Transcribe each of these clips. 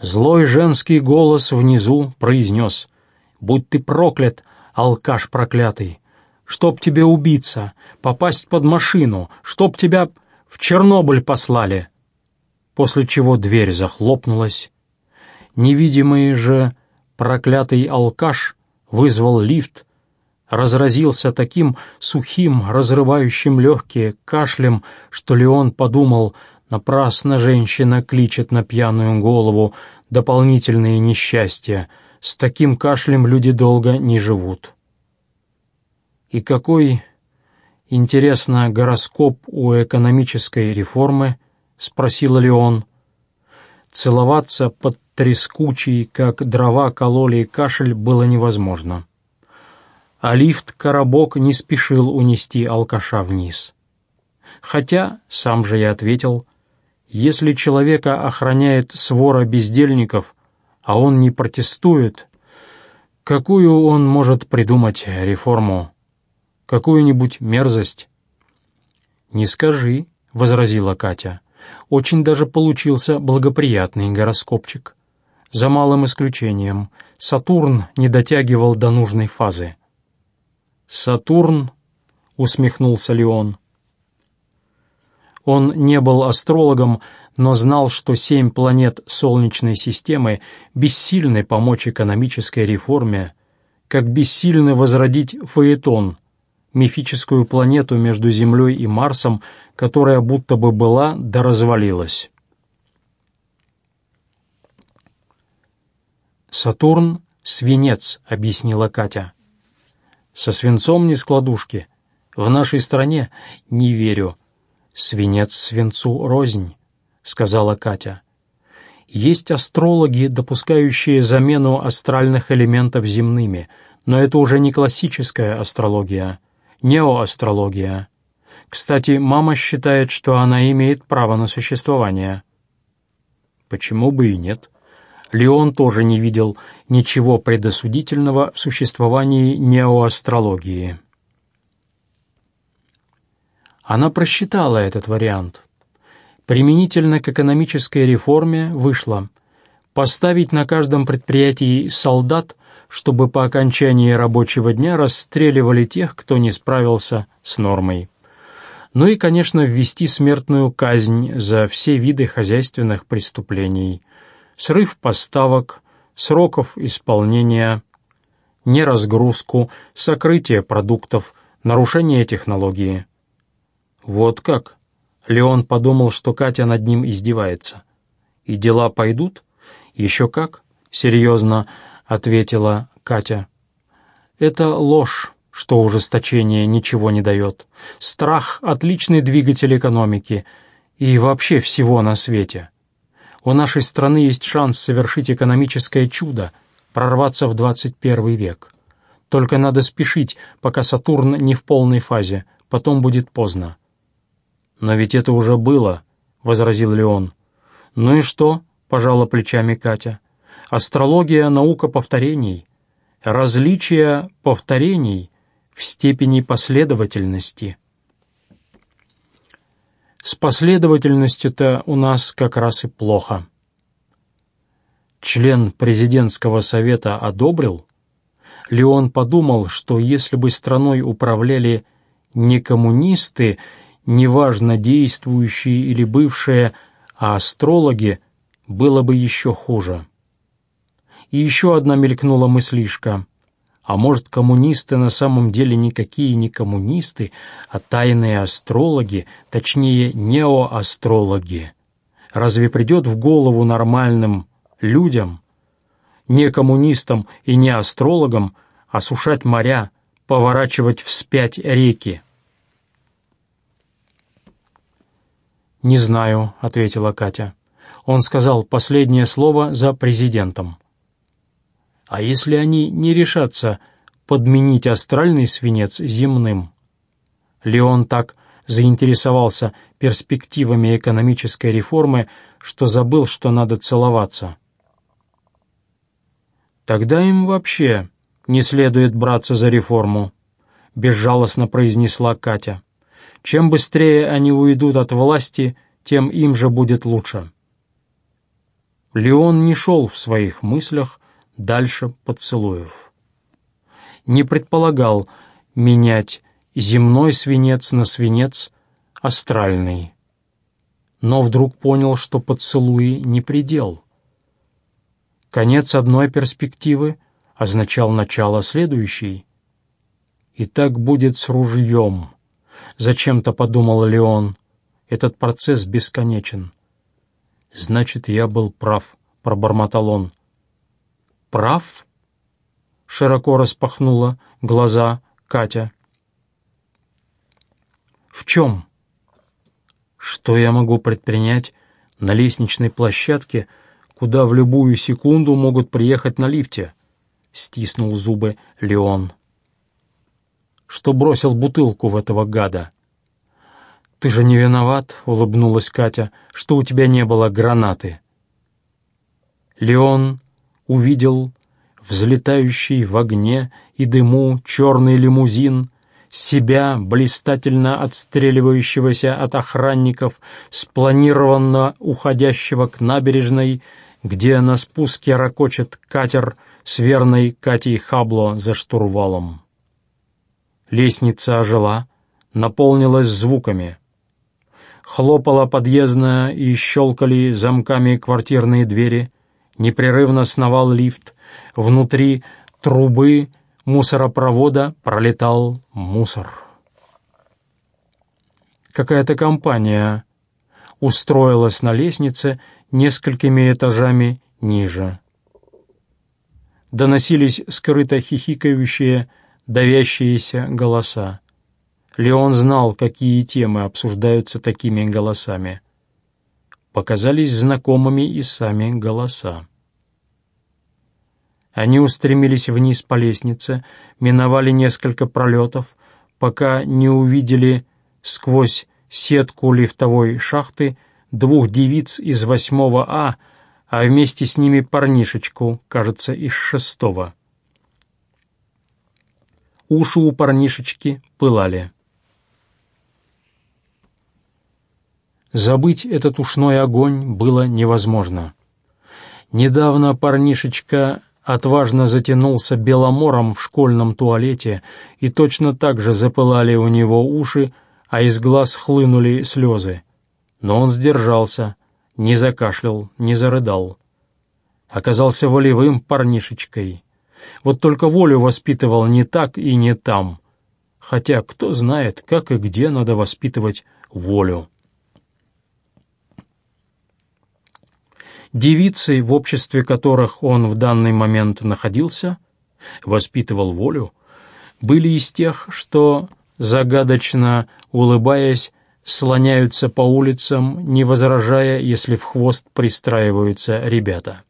Злой женский голос внизу произнес «Будь ты проклят, алкаш проклятый! Чтоб тебе убиться, попасть под машину, чтоб тебя в Чернобыль послали!» После чего дверь захлопнулась. Невидимый же проклятый алкаш вызвал лифт, разразился таким сухим, разрывающим легкие кашлем, что Леон подумал, напрасно женщина кличет на пьяную голову дополнительные несчастья, с таким кашлем люди долго не живут. И какой, интересно, гороскоп у экономической реформы, спросил Леон. Целоваться под трескучий, как дрова кололи кашель, было невозможно а лифт-коробок не спешил унести алкаша вниз. Хотя, сам же я ответил, если человека охраняет свора бездельников, а он не протестует, какую он может придумать реформу? Какую-нибудь мерзость? «Не скажи», — возразила Катя. «Очень даже получился благоприятный гороскопчик. За малым исключением. Сатурн не дотягивал до нужной фазы. «Сатурн?» — усмехнулся Леон. Он не был астрологом, но знал, что семь планет Солнечной системы бессильны помочь экономической реформе, как бессильны возродить Фаэтон, мифическую планету между Землей и Марсом, которая будто бы была да развалилась. «Сатурн — свинец», — объяснила Катя. Со свинцом не складушки. В нашей стране не верю. Свинец свинцу рознь, сказала Катя. Есть астрологи, допускающие замену астральных элементов земными, но это уже не классическая астрология, неоастрология. Кстати, мама считает, что она имеет право на существование. Почему бы и нет? Леон тоже не видел ничего предосудительного в существовании неоастрологии. Она просчитала этот вариант. Применительно к экономической реформе вышло поставить на каждом предприятии солдат, чтобы по окончании рабочего дня расстреливали тех, кто не справился с нормой. Ну и, конечно, ввести смертную казнь за все виды хозяйственных преступлений – срыв поставок, сроков исполнения, неразгрузку, сокрытие продуктов, нарушение технологии. Вот как? Леон подумал, что Катя над ним издевается. И дела пойдут? Еще как? Серьезно ответила Катя. Это ложь, что ужесточение ничего не дает. Страх — отличный двигатель экономики и вообще всего на свете. У нашей страны есть шанс совершить экономическое чудо, прорваться в 21 век. Только надо спешить, пока Сатурн не в полной фазе, потом будет поздно. «Но ведь это уже было», — возразил Леон. «Ну и что?» — пожала плечами Катя. «Астрология — наука повторений. Различия повторений в степени последовательности». С последовательностью-то у нас как раз и плохо. Член президентского совета одобрил? Леон подумал, что если бы страной управляли не коммунисты, неважно действующие или бывшие, а астрологи, было бы еще хуже. И еще одна мелькнула мыслишка — а может, коммунисты на самом деле никакие не коммунисты, а тайные астрологи, точнее, неоастрологи? Разве придет в голову нормальным людям, не коммунистам и не астрологам, осушать моря, поворачивать вспять реки? «Не знаю», — ответила Катя. Он сказал последнее слово за президентом. А если они не решатся подменить астральный свинец земным? Леон так заинтересовался перспективами экономической реформы, что забыл, что надо целоваться. «Тогда им вообще не следует браться за реформу», — безжалостно произнесла Катя. «Чем быстрее они уйдут от власти, тем им же будет лучше». Леон не шел в своих мыслях дальше поцелуев. Не предполагал менять земной свинец на свинец астральный. Но вдруг понял, что поцелуи не предел. Конец одной перспективы означал начало следующей. И так будет с ружьем. Зачем-то подумал Леон. Этот процесс бесконечен. Значит, я был прав, пробормотал он. Прав? Широко распахнула глаза Катя. В чем? Что я могу предпринять на лестничной площадке, куда в любую секунду могут приехать на лифте? Стиснул зубы Леон. Что бросил бутылку в этого гада? «Ты же не виноват», — улыбнулась Катя, — «что у тебя не было гранаты». Леон увидел взлетающий в огне и дыму черный лимузин, себя, блистательно отстреливающегося от охранников, спланированно уходящего к набережной, где на спуске ракочет катер с верной Катей Хабло за штурвалом. Лестница ожила, наполнилась звуками. Хлопала подъездная и щелкали замками квартирные двери, непрерывно сновал лифт, внутри трубы мусоропровода пролетал мусор. Какая-то компания устроилась на лестнице несколькими этажами ниже. Доносились скрыто хихикающие, давящиеся голоса. Леон знал, какие темы обсуждаются такими голосами. Показались знакомыми и сами голоса. Они устремились вниз по лестнице, миновали несколько пролетов, пока не увидели сквозь сетку лифтовой шахты двух девиц из восьмого А, а вместе с ними парнишечку, кажется, из шестого. Уши у парнишечки пылали. Забыть этот ушной огонь было невозможно. Недавно парнишечка отважно затянулся беломором в школьном туалете, и точно так же запылали у него уши, а из глаз хлынули слезы. Но он сдержался, не закашлял, не зарыдал. Оказался волевым парнишечкой. Вот только волю воспитывал не так и не там. Хотя кто знает, как и где надо воспитывать волю. Девицы, в обществе которых он в данный момент находился, воспитывал волю, были из тех, что, загадочно улыбаясь, слоняются по улицам, не возражая, если в хвост пристраиваются ребята.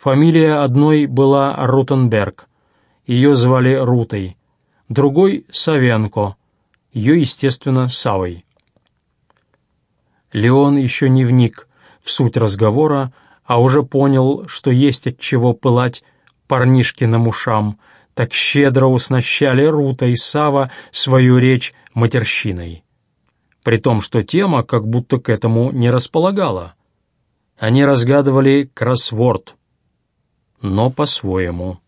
Фамилия одной была Рутенберг, ее звали Рутой, другой — Савенко, ее, естественно, Савой. Леон еще не вник в суть разговора, а уже понял, что есть от чего пылать парнишкиным ушам, так щедро уснащали Рута и Сава свою речь матерщиной. При том, что тема как будто к этому не располагала. Они разгадывали кроссворд, но по-своему.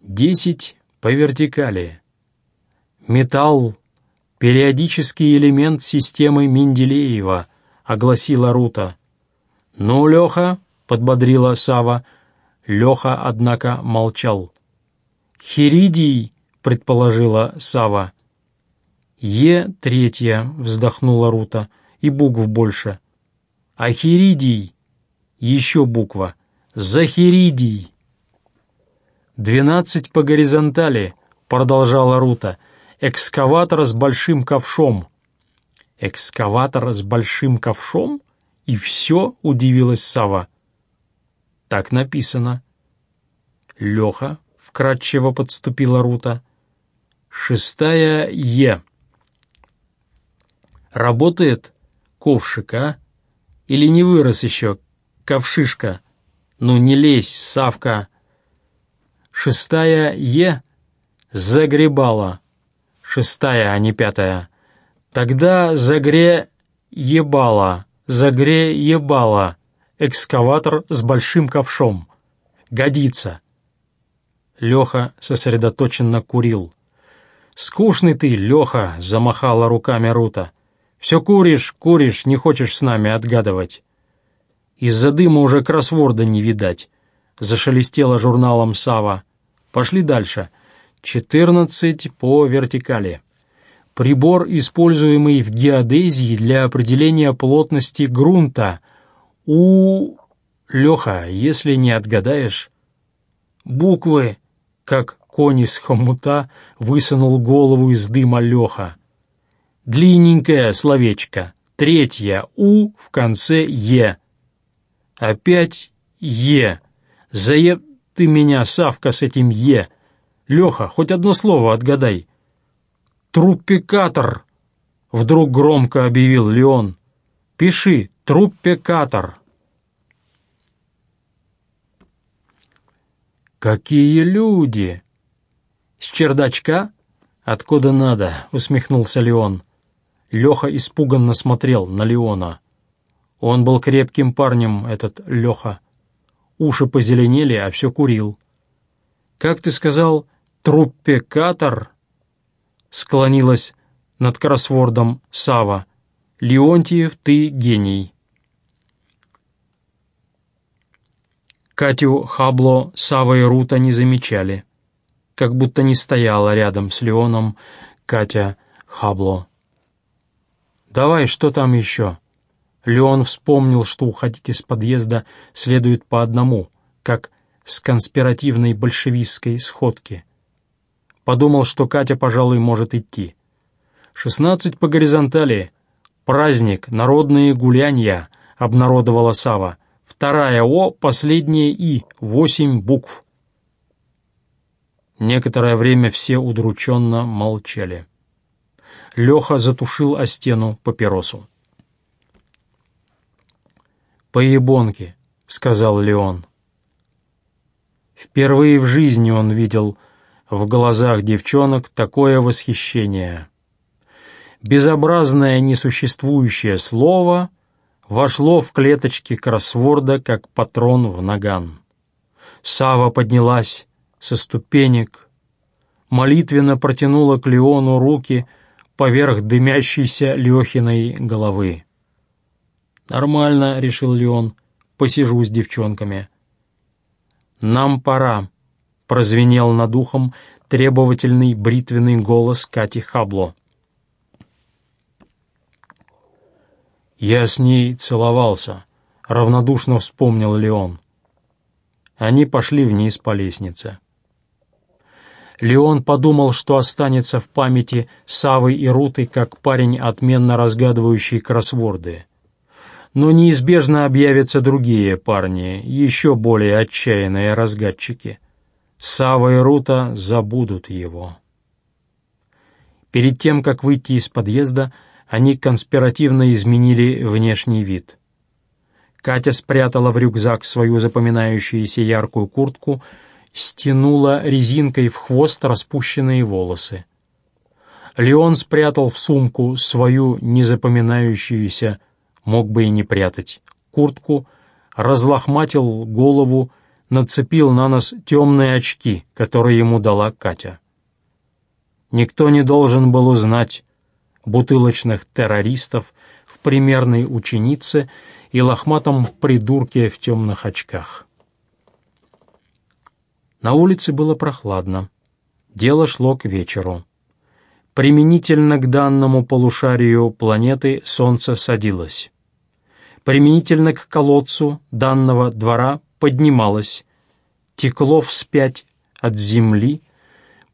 Десять по вертикали. Металл «Периодический элемент системы Менделеева», — огласила Рута. «Ну, Леха», — подбодрила Сава. Леха, однако, молчал. «Хиридий», — предположила Сава. «Е третья», — вздохнула Рута, — «и букв больше». «Ахиридий», еще буква, «Захиридий». «Двенадцать по горизонтали», — продолжала Рута, — экскаватор с большим ковшом». «Экскаватор с большим ковшом? И все?» — удивилась Сава. «Так написано». «Леха», — вкратчиво подступила Рута. «Шестая Е». «Работает ковшик, а? Или не вырос еще ковшишка? Ну не лезь, Савка!» «Шестая Е» загребала шестая, а не пятая. Тогда загре ебала. загре ебало, экскаватор с большим ковшом. Годится. Леха сосредоточенно курил. «Скучный ты, Леха!» — замахала руками Рута. «Все куришь, куришь, не хочешь с нами отгадывать». Из-за дыма уже кроссворда не видать. Зашелестела журналом Сава. Пошли дальше. Четырнадцать по вертикали. Прибор, используемый в геодезии для определения плотности грунта. У... Леха, если не отгадаешь... Буквы, как конь из хомута, высунул голову из дыма Леха. Длинненькое словечко. Третье «у» в конце «е». Опять «е». Заеб ты меня, Савка, с этим «е». Леха, хоть одно слово отгадай. «Труппикатор», — вдруг громко объявил Леон. «Пиши, труппикатор». «Какие люди!» «С чердачка?» «Откуда надо?» — усмехнулся Леон. Леха испуганно смотрел на Леона. Он был крепким парнем, этот Леха. Уши позеленели, а все курил. «Как ты сказал, труппекатор?» Склонилась над кроссвордом Сава. «Леонтьев, ты гений». Катю Хабло, Сава и Рута не замечали. Как будто не стояла рядом с Леоном Катя Хабло. «Давай, что там еще?» Леон вспомнил, что уходить из подъезда следует по одному, как с конспиративной большевистской сходки. Подумал, что Катя, пожалуй, может идти. «Шестнадцать по горизонтали. Праздник, народные гулянья», — обнародовала Сава. «Вторая О, последняя И, восемь букв». Некоторое время все удрученно молчали. Леха затушил о стену папиросу. «Поебонки», — сказал Леон. Впервые в жизни он видел в глазах девчонок такое восхищение. Безобразное несуществующее слово вошло в клеточки кроссворда, как патрон в наган. Сава поднялась со ступенек, молитвенно протянула к Леону руки поверх дымящейся Лехиной головы. «Нормально», — решил Леон, — «посижу с девчонками». «Нам пора», — прозвенел над ухом требовательный бритвенный голос Кати Хабло. «Я с ней целовался», — равнодушно вспомнил Леон. Они пошли вниз по лестнице. Леон подумал, что останется в памяти Савой и Рутой как парень, отменно разгадывающий кроссворды но неизбежно объявятся другие парни, еще более отчаянные разгадчики. Сава и Рута забудут его. Перед тем, как выйти из подъезда, они конспиративно изменили внешний вид. Катя спрятала в рюкзак свою запоминающуюся яркую куртку, стянула резинкой в хвост распущенные волосы. Леон спрятал в сумку свою незапоминающуюся мог бы и не прятать, куртку, разлохматил голову, нацепил на нос темные очки, которые ему дала Катя. Никто не должен был узнать бутылочных террористов в примерной ученице и лохматом придурке в темных очках. На улице было прохладно. Дело шло к вечеру. Применительно к данному полушарию планеты Солнце садилось. Применительно к колодцу данного двора поднималось, текло вспять от земли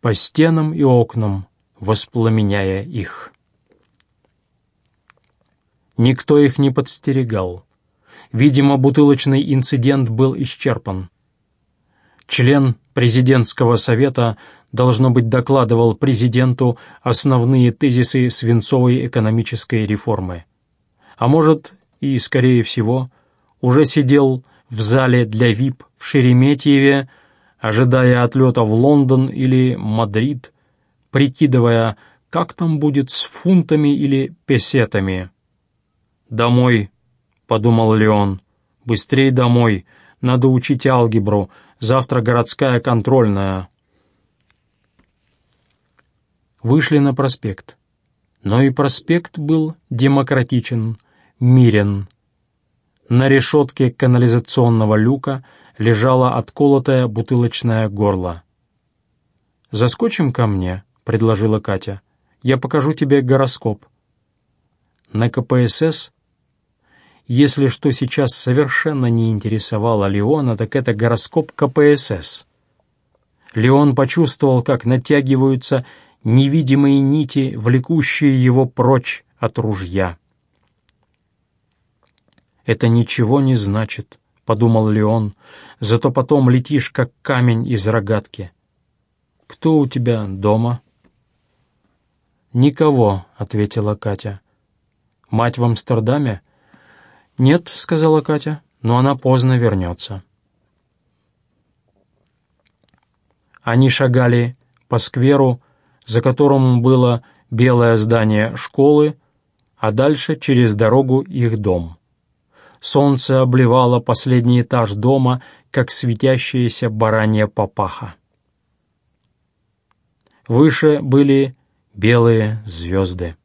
по стенам и окнам, воспламеняя их. Никто их не подстерегал. Видимо, бутылочный инцидент был исчерпан. Член президентского совета должно быть, докладывал президенту основные тезисы свинцовой экономической реформы. А может, и, скорее всего, уже сидел в зале для ВИП в Шереметьеве, ожидая отлета в Лондон или Мадрид, прикидывая, как там будет с фунтами или песетами. Домой — подумал Леон. «Быстрей домой. Надо учить алгебру. Завтра городская контрольная». Вышли на проспект. Но и проспект был демократичен, мирен. На решетке канализационного люка лежало отколотое бутылочное горло. «Заскочим ко мне», — предложила Катя. «Я покажу тебе гороскоп». На КПСС, если что сейчас совершенно не интересовало Леона, так это гороскоп КПСС. Леон почувствовал, как натягиваются невидимые нити, влекущие его прочь от ружья. «Это ничего не значит», — подумал Леон, — «зато потом летишь, как камень из рогатки». «Кто у тебя дома?» «Никого», — ответила Катя. «Мать в Амстердаме?» «Нет», — сказала Катя, — «но она поздно вернется». Они шагали по скверу, за которым было белое здание школы, а дальше через дорогу их дом. Солнце обливало последний этаж дома, как светящаяся баранья папаха. Выше были белые звезды.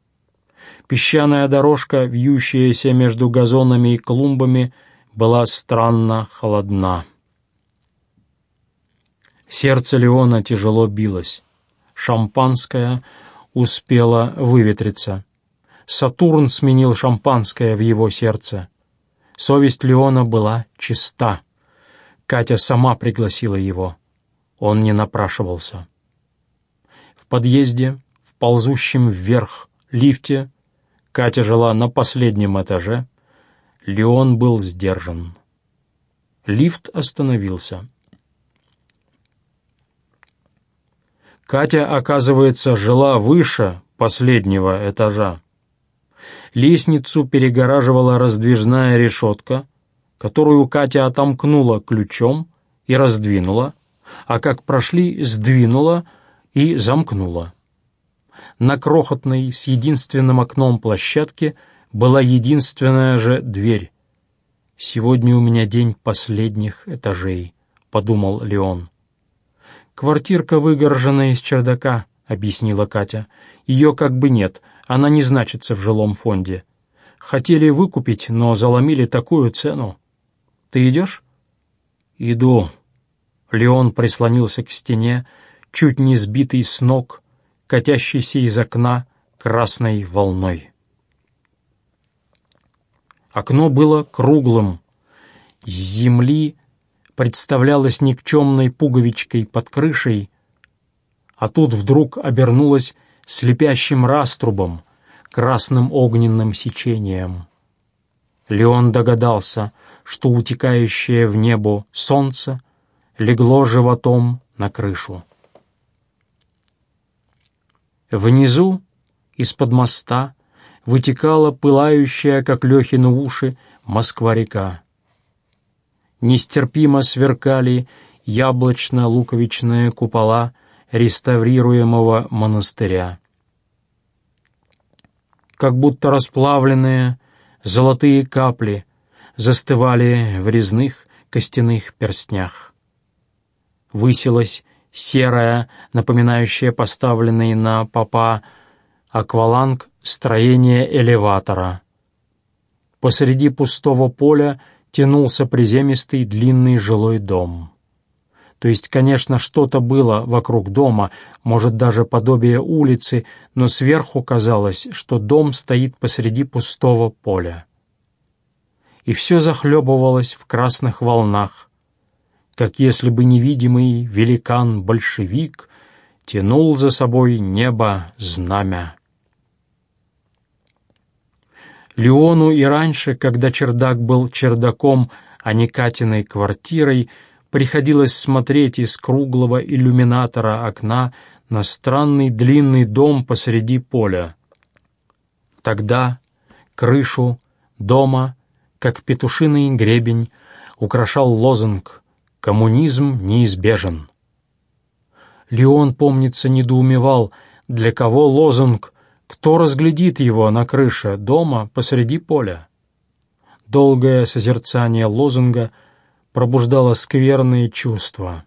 Песчаная дорожка, вьющаяся между газонами и клумбами, была странно холодна. Сердце Леона тяжело билось. Шампанское успело выветриться. Сатурн сменил шампанское в его сердце. Совесть Леона была чиста. Катя сама пригласила его. Он не напрашивался. В подъезде, в ползущем вверх лифте, Катя жила на последнем этаже, Леон был сдержан. Лифт остановился. Катя, оказывается, жила выше последнего этажа. Лестницу перегораживала раздвижная решетка, которую Катя отомкнула ключом и раздвинула, а как прошли, сдвинула и замкнула. На крохотной с единственным окном площадке была единственная же дверь. «Сегодня у меня день последних этажей», — подумал Леон. «Квартирка выгорожена из чердака», — объяснила Катя. «Ее как бы нет, она не значится в жилом фонде. Хотели выкупить, но заломили такую цену. Ты идешь?» «Иду». Леон прислонился к стене, чуть не сбитый с ног, катящийся из окна красной волной. Окно было круглым. С земли представлялось никчемной пуговичкой под крышей, а тут вдруг обернулось слепящим раструбом, красным огненным сечением. Леон догадался, что утекающее в небо солнце легло животом на крышу. Внизу, из-под моста, вытекала пылающая, как Лехины уши, Москва-река. Нестерпимо сверкали яблочно-луковичные купола реставрируемого монастыря. Как будто расплавленные золотые капли застывали в резных костяных перстнях. Высилась серая, напоминающая поставленный на попа акваланг строение элеватора. Посреди пустого поля тянулся приземистый длинный жилой дом. То есть, конечно, что-то было вокруг дома, может, даже подобие улицы, но сверху казалось, что дом стоит посреди пустого поля. И все захлебывалось в красных волнах, как если бы невидимый великан-большевик тянул за собой небо знамя. Леону и раньше, когда чердак был чердаком, а не Катиной квартирой, приходилось смотреть из круглого иллюминатора окна на странный длинный дом посреди поля. Тогда крышу дома, как петушиный гребень, украшал лозунг «Коммунизм неизбежен». Леон, помнится, недоумевал, для кого лозунг, кто разглядит его на крыше дома посреди поля. Долгое созерцание лозунга пробуждало скверные чувства.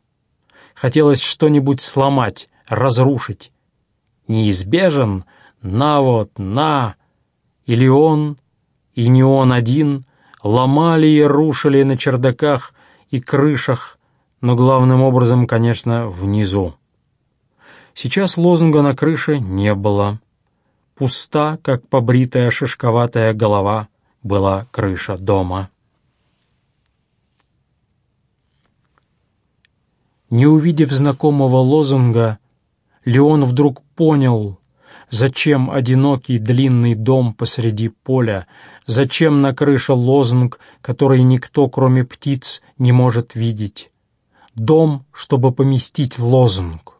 Хотелось что-нибудь сломать, разрушить. Неизбежен, на вот, на, или он, и не он один, ломали и рушили на чердаках и крышах, но главным образом, конечно, внизу. Сейчас лозунга на крыше не было. Пуста, как побритая шишковатая голова, была крыша дома. Не увидев знакомого лозунга, Леон вдруг понял, зачем одинокий длинный дом посреди поля, зачем на крыше лозунг, который никто, кроме птиц, не может видеть. Дом, чтобы поместить лозунг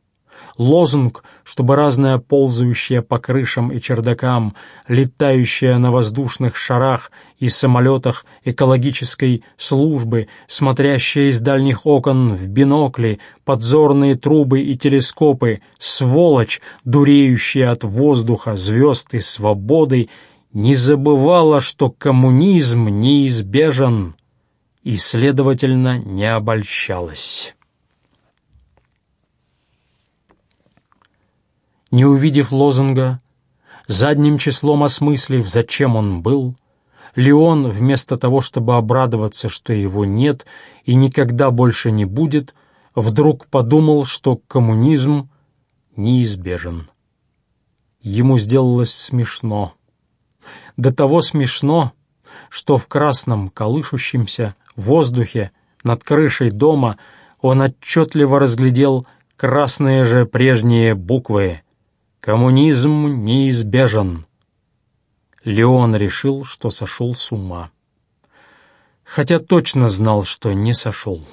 лозунг, чтобы разная ползающая по крышам и чердакам, летающая на воздушных шарах и самолетах экологической службы, смотрящая из дальних окон в бинокли, подзорные трубы и телескопы, сволочь, дуреющая от воздуха, звезд и свободы, не забывала, что коммунизм неизбежен и, следовательно, не обольщалась. Не увидев лозунга, задним числом осмыслив, зачем он был, Леон, вместо того, чтобы обрадоваться, что его нет и никогда больше не будет, вдруг подумал, что коммунизм неизбежен. Ему сделалось смешно. До того смешно, что в красном колышущемся воздухе над крышей дома он отчетливо разглядел красные же прежние буквы Коммунизм неизбежен. Леон решил, что сошел с ума. Хотя точно знал, что не сошел.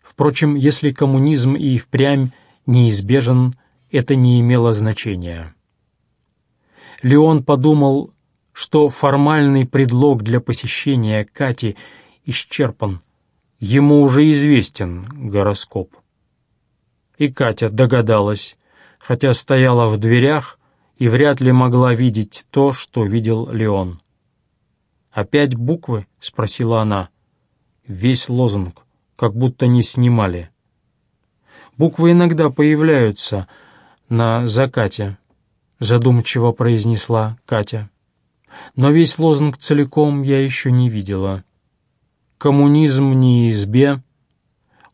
Впрочем, если коммунизм и впрямь неизбежен, это не имело значения. Леон подумал, что формальный предлог для посещения Кати исчерпан. Ему уже известен гороскоп. И Катя догадалась, хотя стояла в дверях и вряд ли могла видеть то, что видел Леон. «Опять буквы?» — спросила она. Весь лозунг, как будто не снимали. «Буквы иногда появляются на закате», — задумчиво произнесла Катя. «Но весь лозунг целиком я еще не видела. Коммунизм неизбе,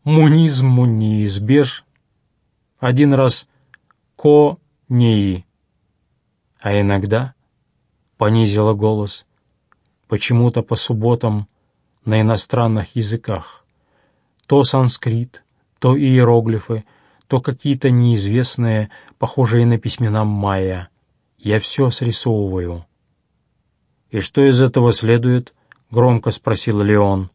мунизму неизбеж, один раз «ко-неи», а иногда понизила голос, почему-то по субботам на иностранных языках. То санскрит, то иероглифы, то какие-то неизвестные, похожие на письмена майя. Я все срисовываю. «И что из этого следует?» — громко спросил Леон.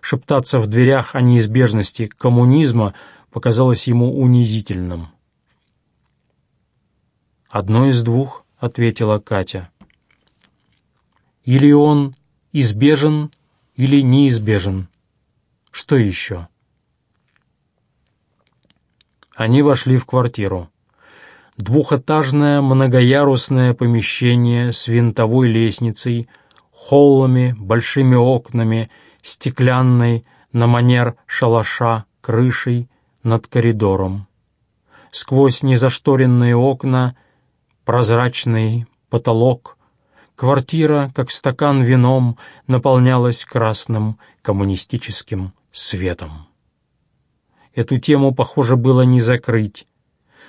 Шептаться в дверях о неизбежности коммунизма — показалось ему унизительным. «Одно из двух», — ответила Катя. «Или он избежен, или неизбежен. Что еще?» Они вошли в квартиру. Двухэтажное многоярусное помещение с винтовой лестницей, холлами, большими окнами, стеклянной на манер шалаша, крышей, над коридором. Сквозь незашторенные окна, прозрачный потолок, квартира, как стакан вином, наполнялась красным коммунистическим светом. Эту тему, похоже, было не закрыть,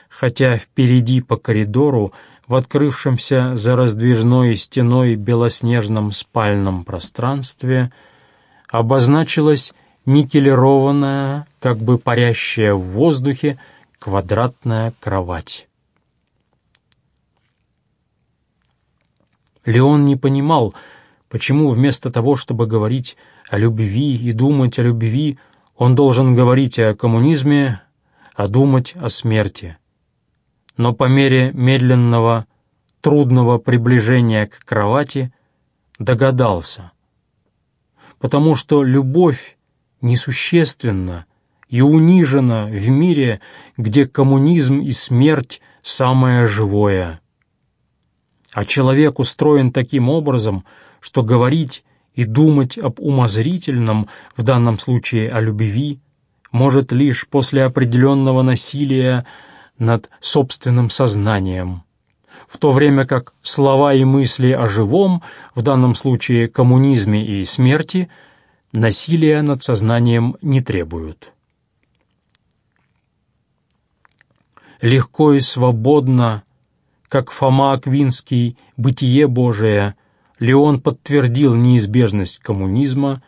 хотя впереди по коридору в открывшемся за раздвижной стеной белоснежном спальном пространстве обозначилась никелированная, как бы парящая в воздухе, квадратная кровать. Леон не понимал, почему вместо того, чтобы говорить о любви и думать о любви, он должен говорить о коммунизме, а думать о смерти. Но по мере медленного, трудного приближения к кровати догадался, потому что любовь несущественно и унижена в мире, где коммунизм и смерть самое живое. А человек устроен таким образом, что говорить и думать об умозрительном, в данном случае о любви, может лишь после определенного насилия над собственным сознанием, в то время как слова и мысли о живом, в данном случае коммунизме и смерти, насилия над сознанием не требуют. Легко и свободно, как Фома Аквинский, «Бытие Божие», Леон подтвердил неизбежность коммунизма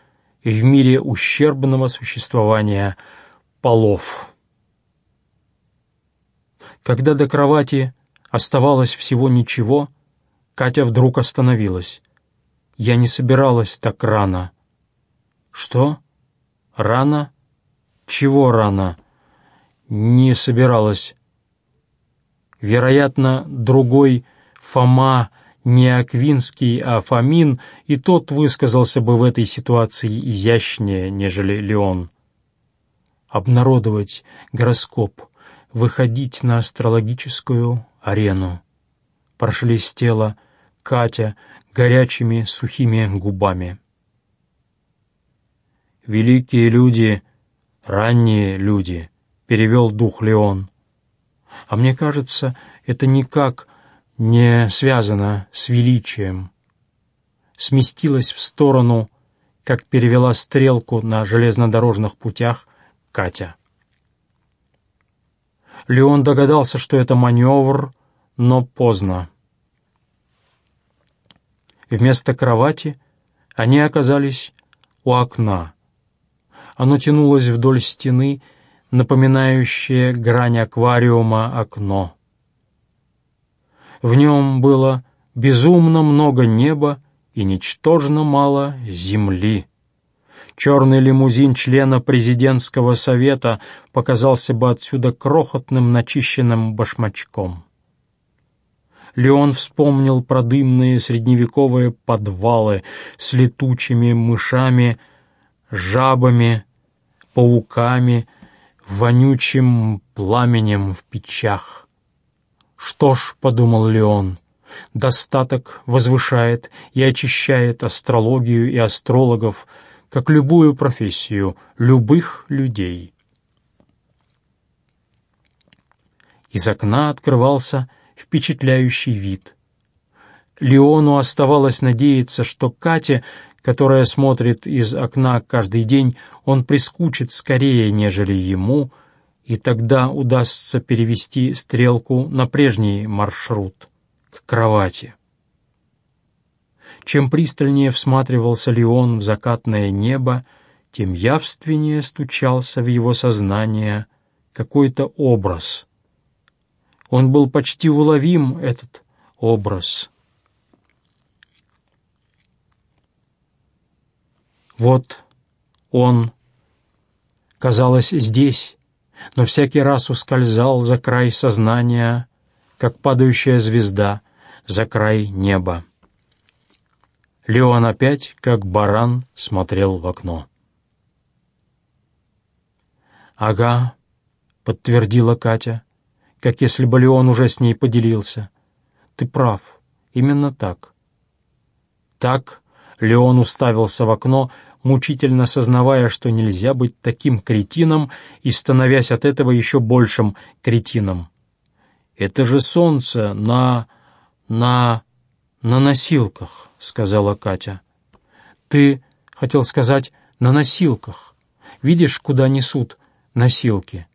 в мире ущербного существования полов. Когда до кровати оставалось всего ничего, Катя вдруг остановилась. Я не собиралась так рано. Что? Рано? Чего рано? Не собиралась. Вероятно, другой Фома не Аквинский, а Фомин, и тот высказался бы в этой ситуации изящнее, нежели Леон. Обнародовать гороскоп, выходить на астрологическую арену. Прошелестела Катя горячими сухими губами. «Великие люди, ранние люди», — перевел дух Леон. «А мне кажется, это никак не связано с величием. Сместилась в сторону, как перевела стрелку на железнодорожных путях Катя. Леон догадался, что это маневр, но поздно. Вместо кровати они оказались у окна. Оно тянулось вдоль стены, напоминающее грань аквариума окно. В нем было безумно много неба и ничтожно мало земли. Черный лимузин члена президентского совета показался бы отсюда крохотным начищенным башмачком. Леон вспомнил про дымные средневековые подвалы с летучими мышами, жабами, пауками, вонючим пламенем в печах. «Что ж», — подумал Леон, — «достаток возвышает и очищает астрологию и астрологов, как любую профессию, любых людей». Из окна открывался впечатляющий вид. Леону оставалось надеяться, что Катя, которая смотрит из окна каждый день, он прискучит скорее, нежели ему — и тогда удастся перевести стрелку на прежний маршрут, к кровати. Чем пристальнее всматривался Леон в закатное небо, тем явственнее стучался в его сознание какой-то образ. Он был почти уловим, этот образ. Вот он, казалось, здесь, но всякий раз ускользал за край сознания, как падающая звезда за край неба. Леон опять, как баран, смотрел в окно. «Ага», — подтвердила Катя, как если бы Леон уже с ней поделился. «Ты прав, именно так». Так Леон уставился в окно, мучительно сознавая, что нельзя быть таким кретином и становясь от этого еще большим кретином. «Это же солнце на... на... на носилках», — сказала Катя. «Ты хотел сказать «на носилках». Видишь, куда несут носилки?»